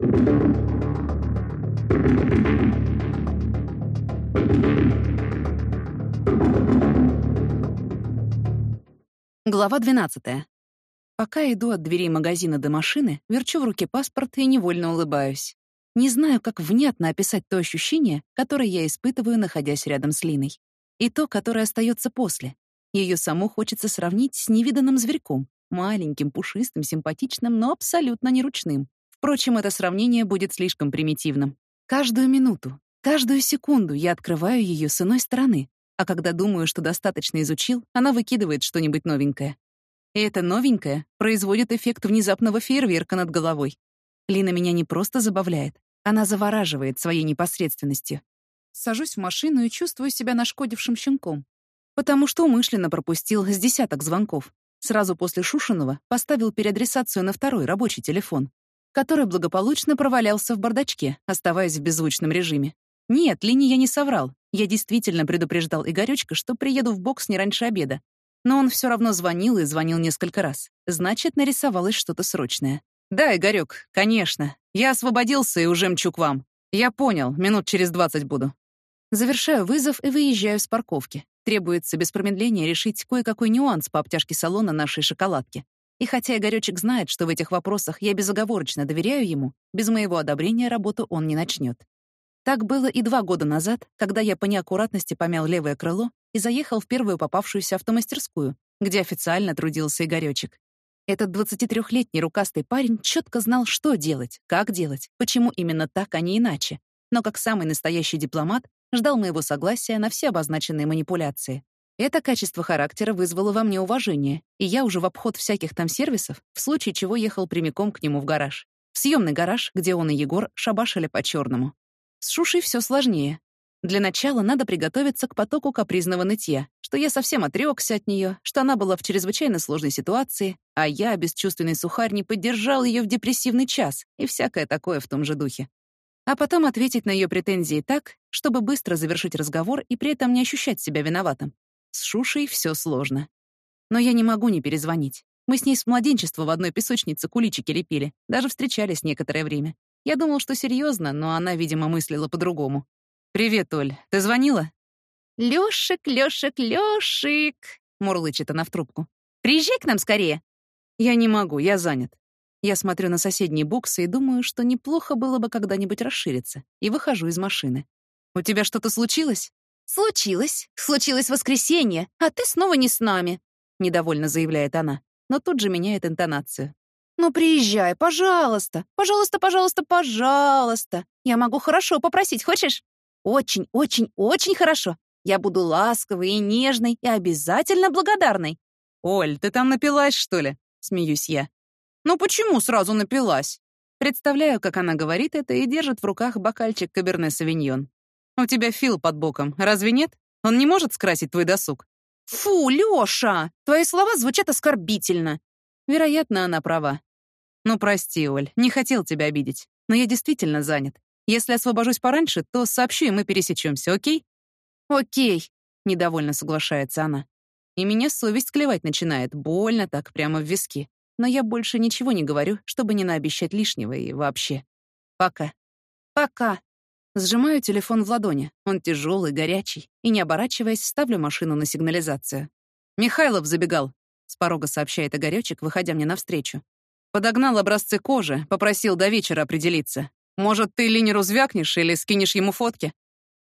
Глава 12. Пока иду от дверей магазина до машины, верчу в руке паспорт и невольно улыбаюсь. Не знаю, как внятно описать то ощущение, которое я испытываю, находясь рядом с Линой. И то, которое остается после. Ее саму хочется сравнить с невиданным зверьком, маленьким, пушистым, симпатичным, но абсолютно неручным. Впрочем, это сравнение будет слишком примитивным. Каждую минуту, каждую секунду я открываю ее с иной стороны, а когда думаю, что достаточно изучил, она выкидывает что-нибудь новенькое. И это новенькое производит эффект внезапного фейерверка над головой. Лина меня не просто забавляет, она завораживает своей непосредственностью. Сажусь в машину и чувствую себя нашкодившим щенком, потому что умышленно пропустил с десяток звонков. Сразу после Шушинова поставил переадресацию на второй рабочий телефон который благополучно провалялся в бардачке, оставаясь в беззвучном режиме. Нет, Лине я не соврал. Я действительно предупреждал Игорёчка, что приеду в бокс не раньше обеда. Но он все равно звонил и звонил несколько раз. Значит, нарисовалось что-то срочное. «Да, Игорёк, конечно. Я освободился и уже мчу к вам. Я понял, минут через двадцать буду». Завершаю вызов и выезжаю с парковки. Требуется без промедления решить кое-какой нюанс по обтяжке салона нашей шоколадки. И хотя Игорёчек знает, что в этих вопросах я безоговорочно доверяю ему, без моего одобрения работу он не начнет. Так было и два года назад, когда я по неаккуратности помял левое крыло и заехал в первую попавшуюся автомастерскую, где официально трудился Игорёчек. Этот 23-летний рукастый парень четко знал, что делать, как делать, почему именно так, а не иначе. Но как самый настоящий дипломат ждал моего согласия на все обозначенные манипуляции. Это качество характера вызвало во мне уважение, и я уже в обход всяких там сервисов, в случае чего ехал прямиком к нему в гараж. В съемный гараж, где он и Егор шабашили по черному. С Шушей все сложнее. Для начала надо приготовиться к потоку капризного нытья, что я совсем отрекся от нее, что она была в чрезвычайно сложной ситуации, а я, бесчувственный сухарь, не поддержал ее в депрессивный час и всякое такое в том же духе. А потом ответить на ее претензии так, чтобы быстро завершить разговор и при этом не ощущать себя виноватым. С Шушей все сложно. Но я не могу не перезвонить. Мы с ней с младенчества в одной песочнице куличики лепили, даже встречались некоторое время. Я думал, что серьезно, но она, видимо, мыслила по-другому. «Привет, Оль. Ты звонила?» «Лёшик, Лёшик, Лёшик!» — мурлычет она в трубку. «Приезжай к нам скорее!» «Я не могу, я занят». Я смотрю на соседние боксы и думаю, что неплохо было бы когда-нибудь расшириться, и выхожу из машины. «У тебя что-то случилось?» «Случилось. Случилось воскресенье, а ты снова не с нами», — недовольно заявляет она, но тут же меняет интонацию. «Ну, приезжай, пожалуйста. Пожалуйста, пожалуйста, пожалуйста. Я могу хорошо попросить, хочешь? Очень, очень, очень хорошо. Я буду ласковой и нежной и обязательно благодарной». «Оль, ты там напилась, что ли?» — смеюсь я. «Ну почему сразу напилась?» Представляю, как она говорит это и держит в руках бокальчик Каберне-Савиньон. У тебя Фил под боком, разве нет? Он не может скрасить твой досуг. Фу, Лёша, твои слова звучат оскорбительно. Вероятно, она права. Ну, прости, Оль, не хотел тебя обидеть. Но я действительно занят. Если освобожусь пораньше, то сообщу, и мы пересечемся, окей? Окей, недовольно соглашается она. И меня совесть клевать начинает, больно так, прямо в виски. Но я больше ничего не говорю, чтобы не наобещать лишнего и вообще. Пока. Пока. Сжимаю телефон в ладони. Он тяжелый, горячий. И, не оборачиваясь, ставлю машину на сигнализацию. «Михайлов забегал», — с порога сообщает Игорёчек, выходя мне навстречу. «Подогнал образцы кожи, попросил до вечера определиться. Может, ты линеру звякнешь или скинешь ему фотки?»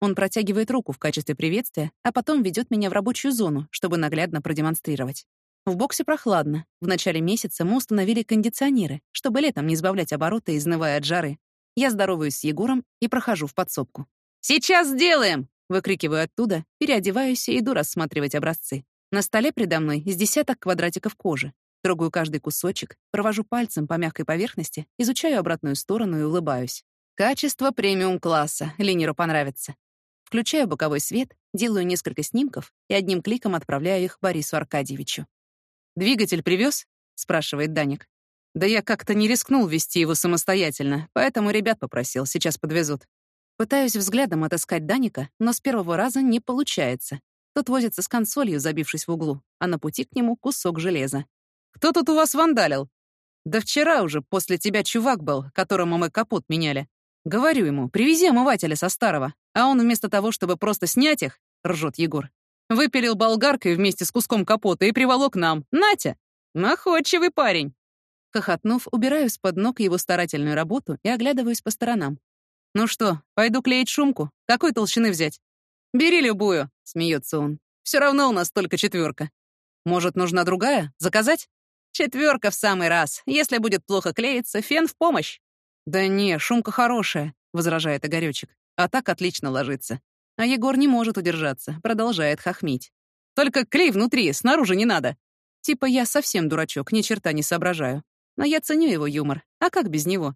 Он протягивает руку в качестве приветствия, а потом ведет меня в рабочую зону, чтобы наглядно продемонстрировать. В боксе прохладно. В начале месяца мы установили кондиционеры, чтобы летом не избавлять обороты, изнывая от жары. Я здороваюсь с Егором и прохожу в подсобку. «Сейчас сделаем!» — выкрикиваю оттуда, переодеваюсь и иду рассматривать образцы. На столе предо мной из десяток квадратиков кожи. Трогаю каждый кусочек, провожу пальцем по мягкой поверхности, изучаю обратную сторону и улыбаюсь. Качество премиум-класса, линеру понравится. Включаю боковой свет, делаю несколько снимков и одним кликом отправляю их Борису Аркадьевичу. «Двигатель привез? спрашивает Даник. Да я как-то не рискнул вести его самостоятельно, поэтому ребят попросил, сейчас подвезут. Пытаюсь взглядом отыскать Даника, но с первого раза не получается. Тот возится с консолью, забившись в углу, а на пути к нему кусок железа. «Кто тут у вас вандалил?» Да вчера уже после тебя чувак был, которому мы капот меняли. Говорю ему, привези омывателя со старого, а он вместо того, чтобы просто снять их, ржет Егор, выпилил болгаркой вместе с куском капота и приволок нам. Натя! Находчивый парень!» Хохотнув, убираю с под ног его старательную работу и оглядываюсь по сторонам. «Ну что, пойду клеить шумку? Какой толщины взять?» «Бери любую», — смеется он. Все равно у нас только четверка. Может, нужна другая? Заказать?» Четверка в самый раз. Если будет плохо клеиться, фен в помощь». «Да не, шумка хорошая», — возражает Игорёчек. «А так отлично ложится». А Егор не может удержаться, продолжает хохмить. «Только клей внутри, снаружи не надо». Типа я совсем дурачок, ни черта не соображаю. Но я ценю его юмор. А как без него?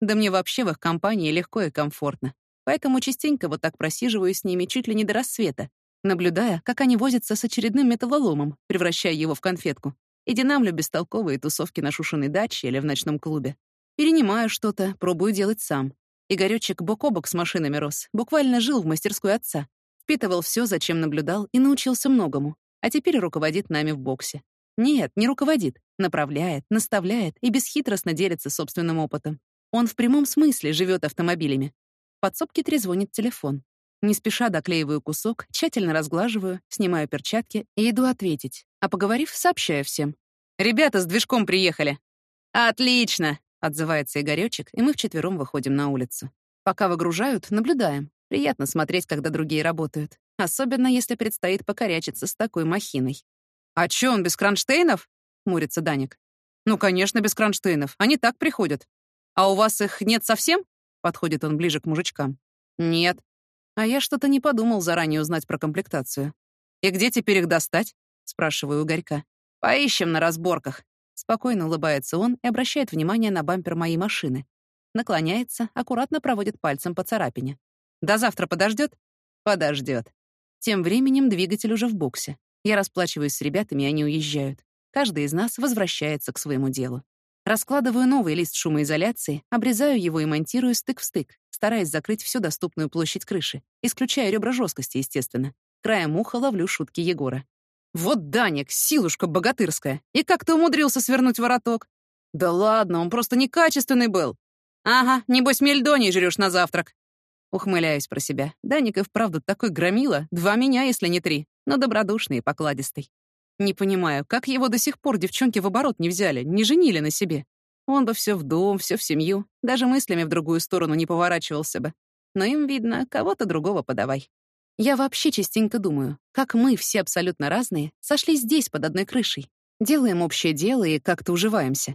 Да мне вообще в их компании легко и комфортно. Поэтому частенько вот так просиживаю с ними чуть ли не до рассвета, наблюдая, как они возятся с очередным металлоломом, превращая его в конфетку, и динамлю бестолковые тусовки на шушиной даче или в ночном клубе. Перенимаю что-то, пробую делать сам. Игорёчек бок о бок с машинами рос, буквально жил в мастерской отца, впитывал все, зачем наблюдал, и научился многому, а теперь руководит нами в боксе. Нет, не руководит, направляет, наставляет и бесхитростно делится собственным опытом. Он в прямом смысле живет автомобилями. В подсобке трезвонит телефон. Не спеша доклеиваю кусок, тщательно разглаживаю, снимаю перчатки и иду ответить. А поговорив, сообщаю всем. «Ребята с движком приехали». «Отлично!» — отзывается Игорёчек, и мы вчетвером выходим на улицу. Пока выгружают, наблюдаем. Приятно смотреть, когда другие работают. Особенно, если предстоит покорячиться с такой махиной. «А чё, он без кронштейнов?» — мурится Даник. «Ну, конечно, без кронштейнов. Они так приходят. А у вас их нет совсем?» — подходит он ближе к мужичкам. «Нет», а я что-то не подумал заранее узнать про комплектацию. «И где теперь их достать?» — спрашиваю у Горька. «Поищем на разборках». Спокойно улыбается он и обращает внимание на бампер моей машины. Наклоняется, аккуратно проводит пальцем по царапине. «До завтра подождет?» «Подождет». Тем временем двигатель уже в боксе. Я расплачиваюсь с ребятами, они уезжают. Каждый из нас возвращается к своему делу. Раскладываю новый лист шумоизоляции, обрезаю его и монтирую стык в стык, стараясь закрыть всю доступную площадь крыши, исключая ребра жесткости, естественно. Краем уха ловлю шутки Егора. «Вот Даник, силушка богатырская! И как ты умудрился свернуть вороток?» «Да ладно, он просто некачественный был!» «Ага, небось мельдоний жрёшь на завтрак!» Ухмыляюсь про себя. Даник и вправду такой громила, два меня, если не три, но добродушный и покладистый. Не понимаю, как его до сих пор девчонки в оборот не взяли, не женили на себе. Он бы все в дом, все в семью, даже мыслями в другую сторону не поворачивался бы. Но им, видно, кого-то другого подавай. Я вообще частенько думаю, как мы, все абсолютно разные, сошли здесь, под одной крышей. Делаем общее дело и как-то уживаемся.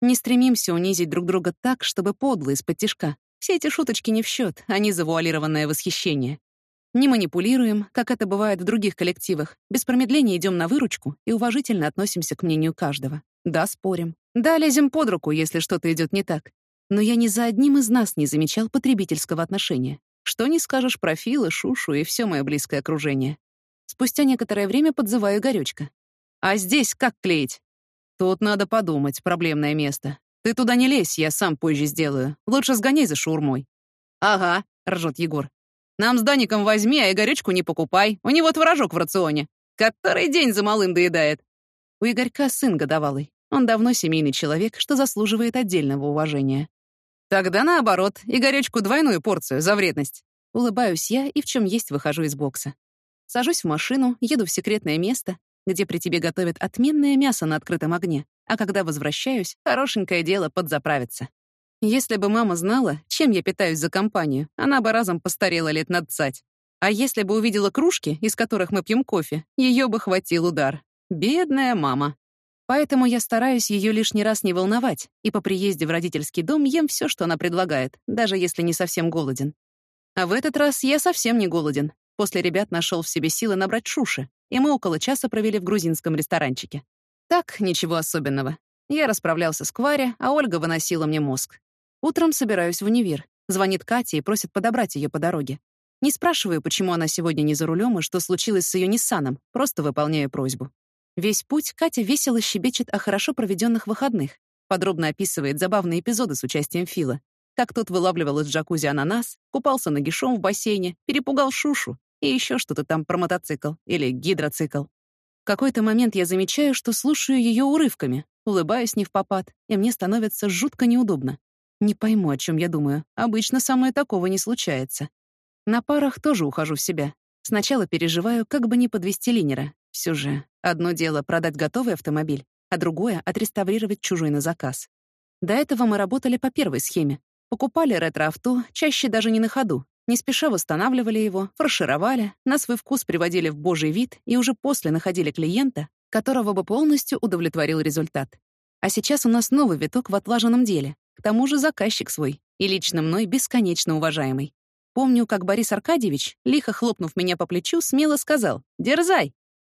Не стремимся унизить друг друга так, чтобы подло из-под тишка. Все эти шуточки не в счет, они завуалированное восхищение. Не манипулируем, как это бывает в других коллективах. Без промедления идем на выручку и уважительно относимся к мнению каждого. Да, спорим. Да, лезем под руку, если что-то идет не так. Но я ни за одним из нас не замечал потребительского отношения. Что не скажешь про Фила, Шушу и все мое близкое окружение. Спустя некоторое время подзываю Горючка. «А здесь как клеить?» «Тут надо подумать, проблемное место. Ты туда не лезь, я сам позже сделаю. Лучше сгоняй за шаурмой». «Ага», — ржет Егор. Нам с Даником возьми, а Игорючку не покупай. У него творожок в рационе. Который день за малым доедает. У Игорька сын годовалый. Он давно семейный человек, что заслуживает отдельного уважения. Тогда наоборот, Игорючку двойную порцию за вредность. Улыбаюсь я и в чем есть выхожу из бокса. Сажусь в машину, еду в секретное место, где при тебе готовят отменное мясо на открытом огне, а когда возвращаюсь, хорошенькое дело подзаправиться. Если бы мама знала, чем я питаюсь за компанию, она бы разом постарела лет над цать. А если бы увидела кружки, из которых мы пьем кофе, ее бы хватил удар. Бедная мама. Поэтому я стараюсь ее лишний раз не волновать, и по приезде в родительский дом ем все, что она предлагает, даже если не совсем голоден. А в этот раз я совсем не голоден. После ребят нашел в себе силы набрать шуши, и мы около часа провели в грузинском ресторанчике. Так, ничего особенного. Я расправлялся с Квари, а Ольга выносила мне мозг. Утром собираюсь в универ. Звонит Катя и просит подобрать ее по дороге. Не спрашиваю, почему она сегодня не за рулем и что случилось с ее Ниссаном, просто выполняю просьбу. Весь путь Катя весело щебечет о хорошо проведенных выходных, подробно описывает забавные эпизоды с участием Фила. Как тот вылавливал из джакузи ананас, купался нагишом в бассейне, перепугал Шушу и еще что-то там про мотоцикл или гидроцикл. В какой-то момент я замечаю, что слушаю ее урывками, улыбаюсь не в попад, и мне становится жутко неудобно. Не пойму, о чем я думаю. Обычно со мной такого не случается. На парах тоже ухожу в себя. Сначала переживаю, как бы не подвести линера. Все же, одно дело продать готовый автомобиль, а другое — отреставрировать чужой на заказ. До этого мы работали по первой схеме. Покупали ретро-авто, чаще даже не на ходу. Не спеша восстанавливали его, фаршировали, на свой вкус приводили в божий вид и уже после находили клиента, которого бы полностью удовлетворил результат. А сейчас у нас новый виток в отлаженном деле. К тому же заказчик свой, и лично мной бесконечно уважаемый. Помню, как Борис Аркадьевич, лихо хлопнув меня по плечу, смело сказал «Дерзай!».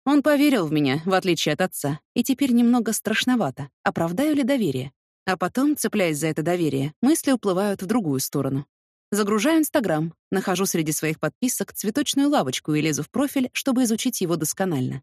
Он поверил в меня, в отличие от отца, и теперь немного страшновато, оправдаю ли доверие. А потом, цепляясь за это доверие, мысли уплывают в другую сторону. Загружаю Инстаграм, нахожу среди своих подписок цветочную лавочку и лезу в профиль, чтобы изучить его досконально.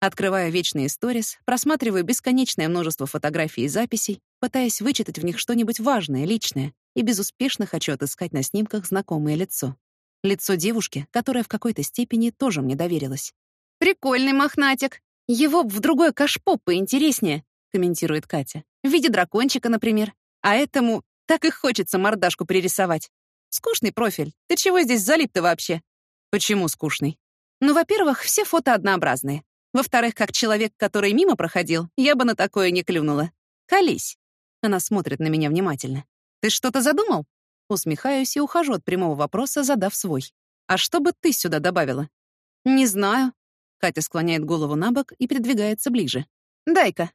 Открываю вечные сторис, просматриваю бесконечное множество фотографий и записей, пытаясь вычитать в них что-нибудь важное, личное, и безуспешно хочу отыскать на снимках знакомое лицо. Лицо девушки, которая в какой-то степени тоже мне доверилась. «Прикольный мохнатик. Его б в другой кашпоп поинтереснее», — комментирует Катя. «В виде дракончика, например. А этому так и хочется мордашку пририсовать. Скучный профиль. Ты чего здесь залип-то вообще?» «Почему скучный?» «Ну, во-первых, все фото однообразные. Во-вторых, как человек, который мимо проходил, я бы на такое не клюнула. Колись». Она смотрит на меня внимательно. «Ты что-то задумал?» Усмехаюсь и ухожу от прямого вопроса, задав свой. «А что бы ты сюда добавила?» «Не знаю». Катя склоняет голову на бок и придвигается ближе. «Дай-ка».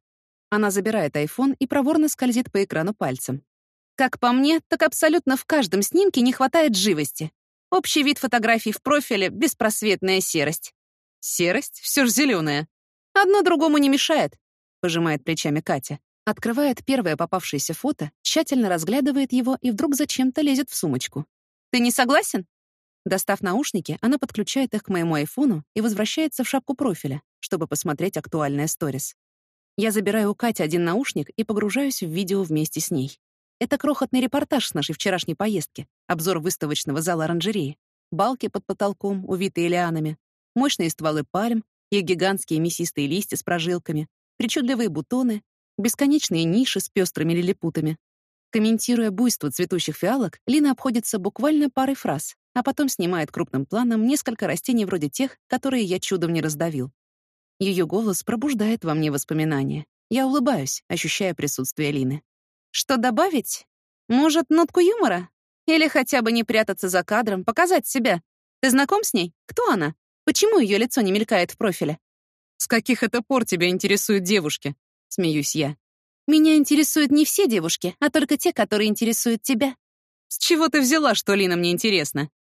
Она забирает айфон и проворно скользит по экрану пальцем. Как по мне, так абсолютно в каждом снимке не хватает живости. Общий вид фотографий в профиле — беспросветная серость. Серость? Все ж зеленая. Одно другому не мешает, — пожимает плечами Катя. Открывает первое попавшееся фото, тщательно разглядывает его и вдруг зачем-то лезет в сумочку. «Ты не согласен?» Достав наушники, она подключает их к моему айфону и возвращается в шапку профиля, чтобы посмотреть актуальное сторис. Я забираю у Кати один наушник и погружаюсь в видео вместе с ней. Это крохотный репортаж с нашей вчерашней поездки, обзор выставочного зала оранжереи, балки под потолком, увитые лианами, мощные стволы пальм, их гигантские мясистые листья с прожилками, причудливые бутоны, бесконечные ниши с пестрыми лилипутами. Комментируя буйство цветущих фиалок, Лина обходится буквально парой фраз, а потом снимает крупным планом несколько растений вроде тех, которые я чудом не раздавил. Ее голос пробуждает во мне воспоминания. Я улыбаюсь, ощущая присутствие Лины. Что добавить? Может, нотку юмора? Или хотя бы не прятаться за кадром, показать себя? Ты знаком с ней? Кто она? Почему ее лицо не мелькает в профиле? С каких это пор тебя интересуют девушки? Смеюсь я. Меня интересуют не все девушки, а только те, которые интересуют тебя. С чего ты взяла, что Лина мне интересна?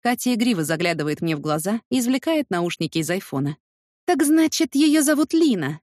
Катя игриво заглядывает мне в глаза и извлекает наушники из айфона. Так значит, ее зовут Лина.